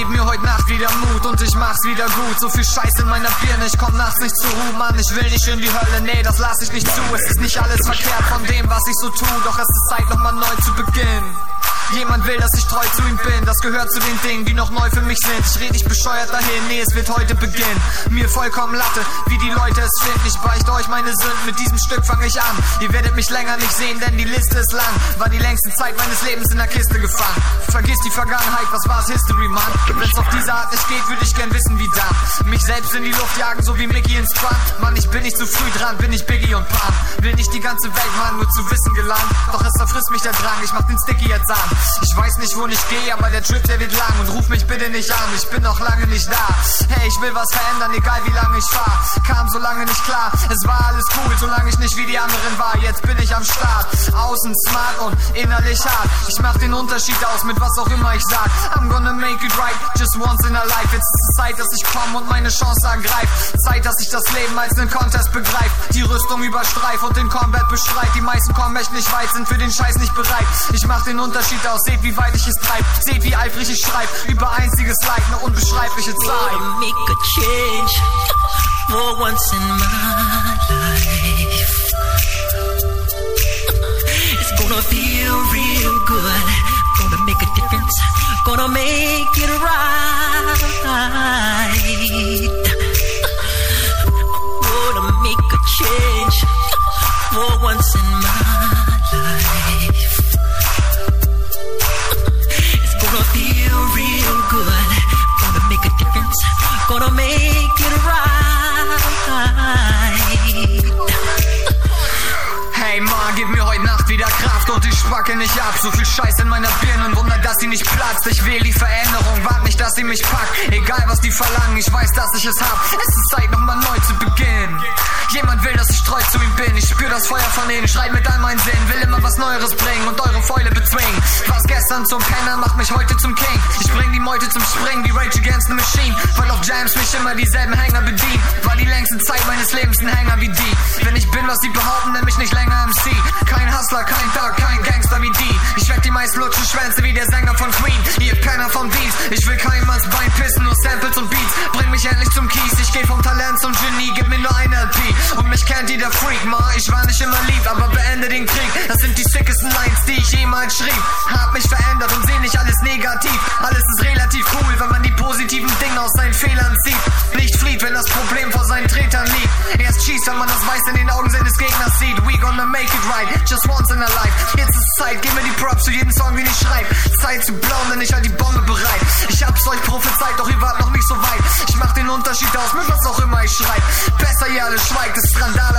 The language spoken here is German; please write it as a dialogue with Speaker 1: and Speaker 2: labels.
Speaker 1: gib mir heute Nacht wieder Mut und ich mach's wieder gut. So viel Scheiß in meiner Birne, ich komm nachts nicht zur Ruhe, Mann. Ich will nicht in die Hölle, nee, das lass ich nicht zu. Es ist nicht alles verkehrt von dem, was ich so tu, doch es ist Zeit, nochmal neu zu beginnen. Jemand will, dass ich treu zu ihm bin. Das gehört zu den Dingen, die noch neu für mich sind. Ich rede nicht bescheuert dahin, nee, es wird heute beginnen. Mir vollkommen Latte, wie die Leute es finden. Ich beichte euch meine Sünden, mit diesem Stück fange ich an. Ihr werdet mich länger nicht sehen, denn die Liste ist lang. War die längste Zeit meines Lebens in der Kiste gefangen. Vergiss die Vergangenheit, was war's History, Mann. Wenn's auf diese Art nicht geht, würde ich gern wissen, wie dann. Mich selbst in die Luft jagen, so wie Mickey ins Strand. Mann, ich bin nicht zu früh dran, bin ich Biggie und Pan. Will nicht die ganze Welt, Mann, nur zu wissen gelangen. Doch es zerfrisst mich der Drang, ich mach den Sticky jetzt an. Ich weiß nicht, wo ich gehe, aber der Trip, der wird lang und ruf mich bitte nicht an, ich bin noch lange nicht da. Hey, ich will was verändern, egal wie lange ich fahr. Kam so lange nicht klar, es war alles cool, solange ich nicht wie die anderen war. Jetzt bin ich am Start, außen smart und innerlich hart. Ich mach den Unterschied aus mit was auch immer ich sag. I'm gonna make it right, just once in a life. Jetzt ist es Zeit, dass ich komm und meine Chance ergreif. Zeit, dass ich das Leben als einen Contest begreif. Die Rüstung überstreif und den Combat beschreit. Die meisten kommen echt nicht weit, sind für den Scheiß nicht bereit. Ich mach den Unterschied aus, seht wie weit ich es treib. Seht wie eifrig ich schreib. Über einziges Leid, eine unbeschreibliche Zeit.
Speaker 2: Gonna make a change for once in my life. It's gonna feel real good. Gonna make a difference. Gonna make it right. Gonna make a change for once in Gonna make it right.
Speaker 1: Hey Mann, gib mir heute Nacht wieder Kraft und ich spacke nicht ab. So viel Scheiß in meiner Birne und Wunder, dass sie nicht platzt. Ich wähle die Veränderung, wart nicht, dass sie mich packt. Egal was die verlangen, ich weiß, dass ich es hab. Es ist Zeit, nochmal neu zu beginnen. Jemand will, dass ich treu zu ihm bin. Ich spür das Feuer von innen, schreit mit all meinen Sinn. Will immer was Neueres bringen und eure Fäule bezwingen. Gestern zum Penner macht mich heute zum King. Ich bring die Meute zum Springen wie Rage Against the Machine. Weil auf Jams mich immer dieselben Hänger bedienen. War die längste Zeit meines Lebens ein Hänger wie die. Wenn ich bin, was sie behaupten, nenn mich nicht länger MC. Kein Hustler, kein Dark, kein Gangster wie die. Ich werd die meisten lutschen Schwänze wie der Sänger von Queen. Ihr Penner von Beats. Ich will keinem ans Bein pissen, nur Samples und Beats. Bring mich endlich zum Kies. Ich geh vom Talent Und mich kennt jeder Freak, ma. Ich war nicht immer lieb, aber beende den Krieg. Das sind die sickesten Lines, die ich jemals schrieb. Hab mich verändert und seh nicht alles negativ. Alles ist relativ cool, wenn man die positiven Dinge aus seinen Fehlern zieht. Nicht flieht, wenn das Problem vor seinen Tretern liegt. Erst schießt, wenn man das Weiß in den Augen seines Gegners sieht. We gonna make it right, just once in a life. Jetzt ist Zeit, gib mir die Props für jeden Song, den ich schreib. Zeit zu blauen, denn ich halt die Bombe bereit. Ich hab's euch prophezeit, doch ihr Es ist Randale